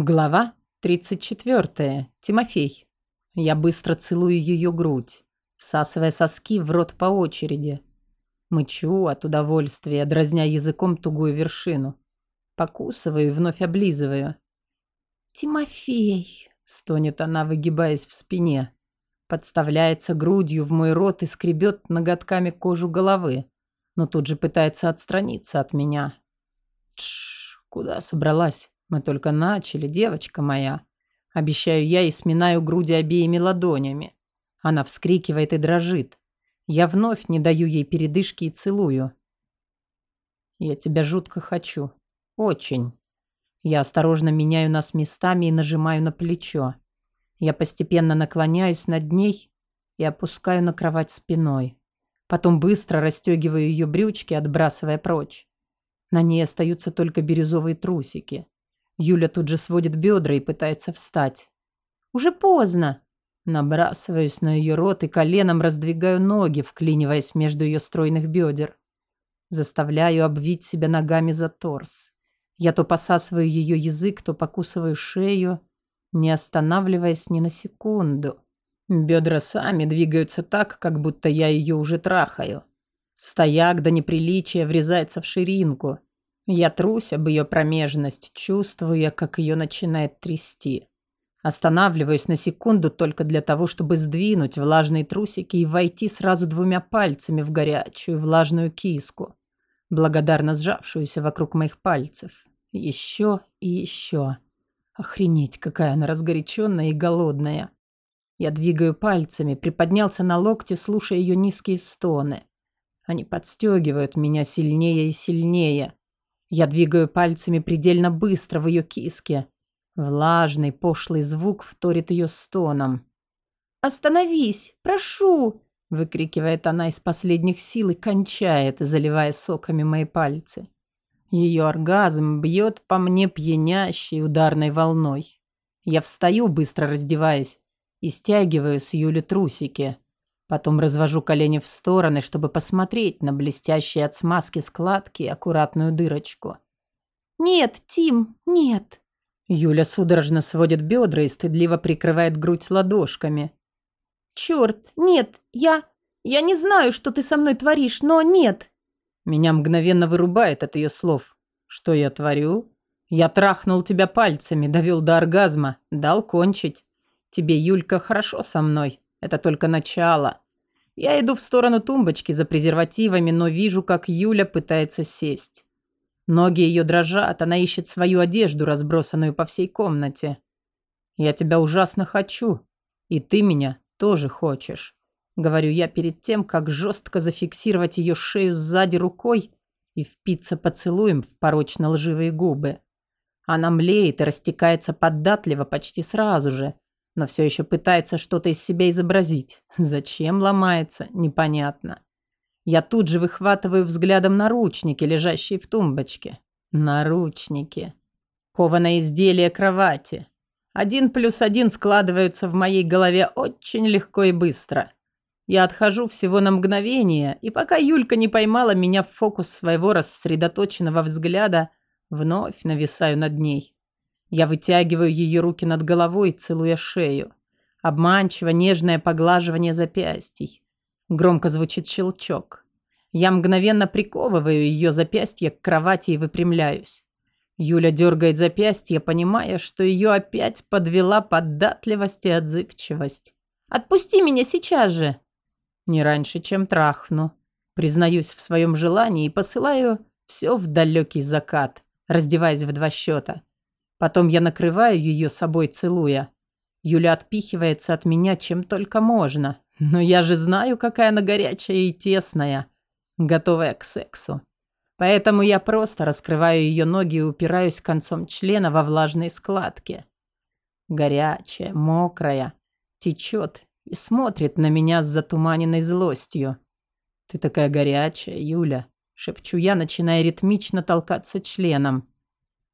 Глава 34. Тимофей. Я быстро целую ее грудь, всасывая соски в рот по очереди. Мычу от удовольствия, дразня языком тугую вершину. Покусываю и вновь облизываю. «Тимофей!» — стонет она, выгибаясь в спине. Подставляется грудью в мой рот и скребет ноготками кожу головы, но тут же пытается отстраниться от меня. Тш, куда собралась? Мы только начали, девочка моя. Обещаю я и сминаю груди обеими ладонями. Она вскрикивает и дрожит. Я вновь не даю ей передышки и целую. Я тебя жутко хочу. Очень. Я осторожно меняю нас местами и нажимаю на плечо. Я постепенно наклоняюсь над ней и опускаю на кровать спиной. Потом быстро расстегиваю ее брючки, отбрасывая прочь. На ней остаются только бирюзовые трусики. Юля тут же сводит бедра и пытается встать. «Уже поздно!» Набрасываюсь на ее рот и коленом раздвигаю ноги, вклиниваясь между ее стройных бедер. Заставляю обвить себя ногами за торс. Я то посасываю ее язык, то покусываю шею, не останавливаясь ни на секунду. Бедра сами двигаются так, как будто я ее уже трахаю. Стояк до неприличия врезается в ширинку. Я трусь об ее промежность, чувствуя, как ее начинает трясти. Останавливаюсь на секунду только для того, чтобы сдвинуть влажные трусики и войти сразу двумя пальцами в горячую влажную киску, благодарно сжавшуюся вокруг моих пальцев. Еще и еще. Охренеть, какая она разгоряченная и голодная. Я двигаю пальцами, приподнялся на локте, слушая ее низкие стоны. Они подстегивают меня сильнее и сильнее. Я двигаю пальцами предельно быстро в ее киске. Влажный, пошлый звук вторит ее стоном. «Остановись! Прошу!» выкрикивает она из последних сил и кончает, заливая соками мои пальцы. Ее оргазм бьет по мне пьянящей ударной волной. Я встаю, быстро раздеваясь, и стягиваю с Юли трусики. Потом развожу колени в стороны, чтобы посмотреть на блестящие от смазки складки и аккуратную дырочку. «Нет, Тим, нет!» Юля судорожно сводит бедра и стыдливо прикрывает грудь ладошками. «Черт, нет, я... Я не знаю, что ты со мной творишь, но нет!» Меня мгновенно вырубает от ее слов. «Что я творю?» «Я трахнул тебя пальцами, довел до оргазма, дал кончить. Тебе, Юлька, хорошо со мной. Это только начало. Я иду в сторону тумбочки за презервативами, но вижу, как Юля пытается сесть. Ноги ее дрожат, она ищет свою одежду, разбросанную по всей комнате. Я тебя ужасно хочу, и ты меня тоже хочешь. Говорю я перед тем, как жестко зафиксировать ее шею сзади рукой и впиться поцелуем в порочно-лживые губы. Она млеет и растекается податливо почти сразу же, но все еще пытается что-то из себя изобразить. Зачем ломается, непонятно. Я тут же выхватываю взглядом наручники, лежащие в тумбочке. Наручники. Кованое изделие кровати. Один плюс один складываются в моей голове очень легко и быстро. Я отхожу всего на мгновение, и пока Юлька не поймала меня в фокус своего рассредоточенного взгляда, вновь нависаю над ней. Я вытягиваю ее руки над головой, целуя шею. Обманчиво нежное поглаживание запястий. Громко звучит щелчок. Я мгновенно приковываю ее запястье к кровати и выпрямляюсь. Юля дергает запястье, понимая, что ее опять подвела податливость и отзывчивость. «Отпусти меня сейчас же!» Не раньше, чем трахну. Признаюсь в своем желании и посылаю все в далекий закат, раздеваясь в два счета. Потом я накрываю ее собой, целуя. Юля отпихивается от меня чем только можно. Но я же знаю, какая она горячая и тесная, готовая к сексу. Поэтому я просто раскрываю ее ноги и упираюсь концом члена во влажные складки. Горячая, мокрая, течет и смотрит на меня с затуманенной злостью. «Ты такая горячая, Юля», — шепчу я, начиная ритмично толкаться членом.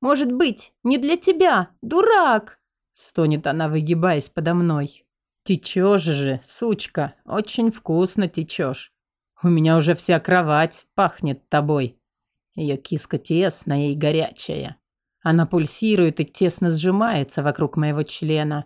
Может быть, не для тебя, дурак!» Стонет она, выгибаясь подо мной. «Течешь же, сучка, очень вкусно течешь. У меня уже вся кровать пахнет тобой. Ее киска тесная и горячая. Она пульсирует и тесно сжимается вокруг моего члена.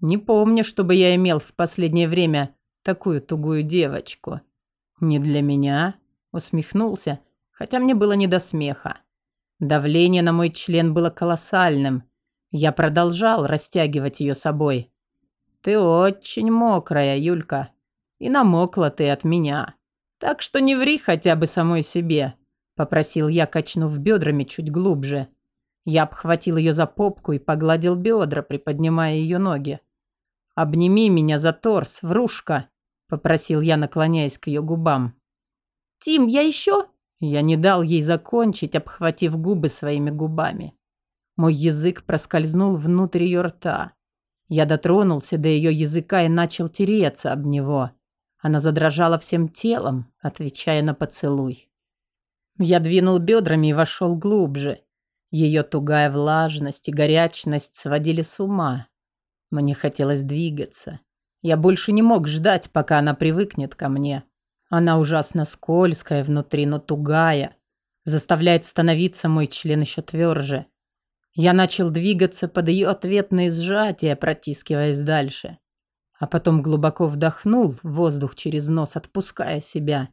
Не помню, чтобы я имел в последнее время такую тугую девочку. Не для меня, усмехнулся, хотя мне было не до смеха. Давление на мой член было колоссальным. Я продолжал растягивать ее собой. Ты очень мокрая, Юлька. И намокла ты от меня. Так что не ври хотя бы самой себе, попросил я, качнув бедрами чуть глубже. Я обхватил ее за попку и погладил бедра, приподнимая ее ноги. «Обними меня за торс, врушка!» – попросил я, наклоняясь к ее губам. «Тим, я еще?» Я не дал ей закончить, обхватив губы своими губами. Мой язык проскользнул внутрь ее рта. Я дотронулся до ее языка и начал тереться об него. Она задрожала всем телом, отвечая на поцелуй. Я двинул бедрами и вошел глубже. Ее тугая влажность и горячность сводили с ума. Мне хотелось двигаться. Я больше не мог ждать, пока она привыкнет ко мне. Она ужасно скользкая внутри, но тугая. Заставляет становиться мой член еще тверже. Я начал двигаться под ее ответные сжатия, протискиваясь дальше. А потом глубоко вдохнул воздух через нос, отпуская себя.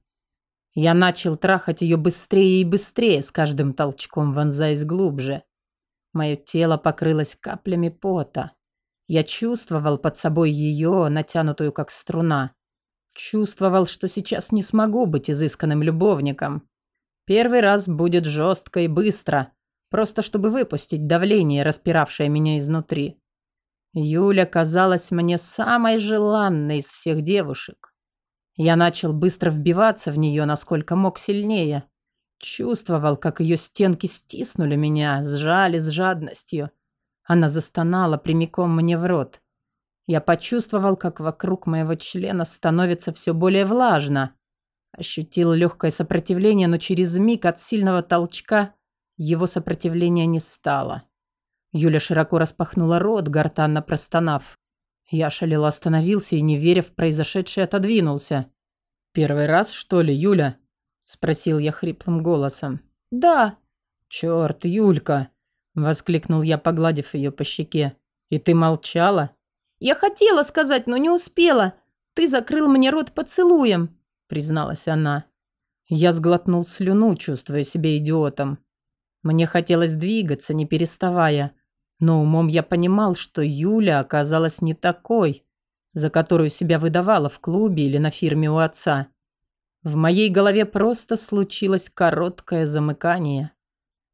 Я начал трахать ее быстрее и быстрее, с каждым толчком вонзаясь глубже. Мое тело покрылось каплями пота. Я чувствовал под собой ее, натянутую как струна. Чувствовал, что сейчас не смогу быть изысканным любовником. Первый раз будет жестко и быстро, просто чтобы выпустить давление, распиравшее меня изнутри. Юля казалась мне самой желанной из всех девушек. Я начал быстро вбиваться в нее, насколько мог сильнее. Чувствовал, как ее стенки стиснули меня, сжали с жадностью. Она застонала прямиком мне в рот. Я почувствовал, как вокруг моего члена становится все более влажно. Ощутил легкое сопротивление, но через миг от сильного толчка его сопротивления не стало. Юля широко распахнула рот, гортанно простонав. Я шалело остановился и, не веря в произошедшее, отодвинулся. «Первый раз, что ли, Юля?» – спросил я хриплым голосом. «Да». «Чёрт, Юлька!» – воскликнул я, погладив ее по щеке. «И ты молчала?» «Я хотела сказать, но не успела. Ты закрыл мне рот поцелуем», – призналась она. Я сглотнул слюну, чувствуя себя идиотом. Мне хотелось двигаться, не переставая, но умом я понимал, что Юля оказалась не такой, за которую себя выдавала в клубе или на фирме у отца. В моей голове просто случилось короткое замыкание.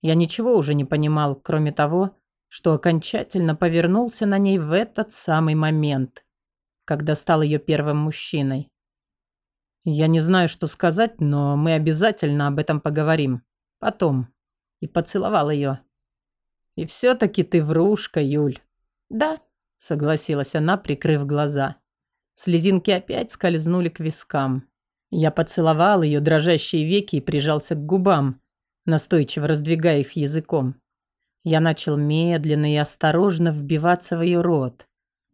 Я ничего уже не понимал, кроме того, что окончательно повернулся на ней в этот самый момент, когда стал ее первым мужчиной. Я не знаю, что сказать, но мы обязательно об этом поговорим. Потом и поцеловал ее. «И все-таки ты врушка, Юль». «Да», — согласилась она, прикрыв глаза. Слезинки опять скользнули к вискам. Я поцеловал ее дрожащие веки и прижался к губам, настойчиво раздвигая их языком. Я начал медленно и осторожно вбиваться в ее рот,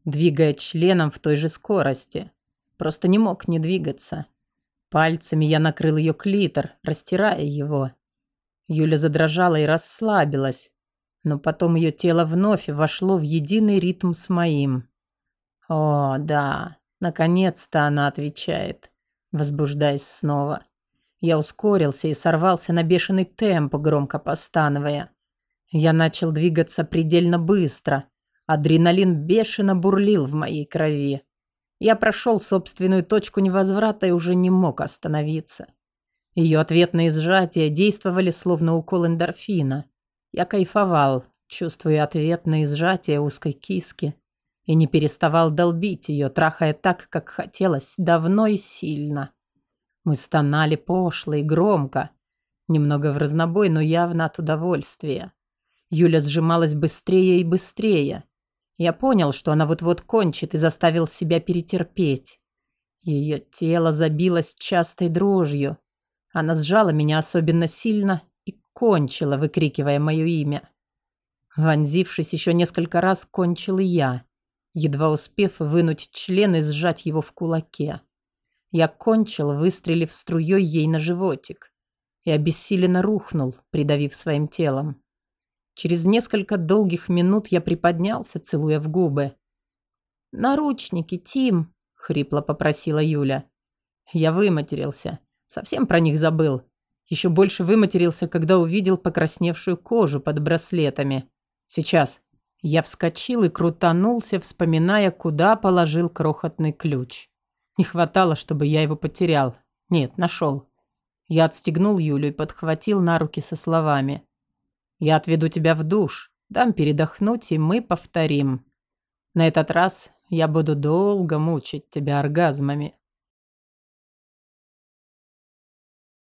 двигая членом в той же скорости. Просто не мог не двигаться. Пальцами я накрыл ее клитор, растирая его. Юля задрожала и расслабилась, но потом ее тело вновь вошло в единый ритм с моим. О, да, наконец-то она отвечает, возбуждаясь снова. Я ускорился и сорвался на бешеный темп, громко постановая. Я начал двигаться предельно быстро. Адреналин бешено бурлил в моей крови. Я прошел собственную точку невозврата и уже не мог остановиться. Ее ответные сжатия действовали словно укол эндорфина. Я кайфовал, чувствуя ответные сжатия узкой киски, и не переставал долбить ее, трахая так, как хотелось, давно и сильно. Мы стонали пошло и громко, немного в разнобой, но явно от удовольствия. Юля сжималась быстрее и быстрее. Я понял, что она вот-вот кончит, и заставил себя перетерпеть. Ее тело забилось частой дрожью, она сжала меня особенно сильно и кончила, выкрикивая мое имя. Вонзившись еще несколько раз, кончил и я, едва успев вынуть член и сжать его в кулаке. Я кончил, выстрелив струей ей на животик, и обессиленно рухнул, придавив своим телом. Через несколько долгих минут я приподнялся, целуя в губы. «Наручники, Тим!» — хрипло попросила Юля. Я выматерился. Совсем про них забыл. Еще больше выматерился, когда увидел покрасневшую кожу под браслетами. Сейчас. Я вскочил и крутанулся, вспоминая, куда положил крохотный ключ. Не хватало, чтобы я его потерял. Нет, нашел. Я отстегнул Юлю и подхватил на руки со словами. «Я отведу тебя в душ, дам передохнуть, и мы повторим. На этот раз я буду долго мучить тебя оргазмами».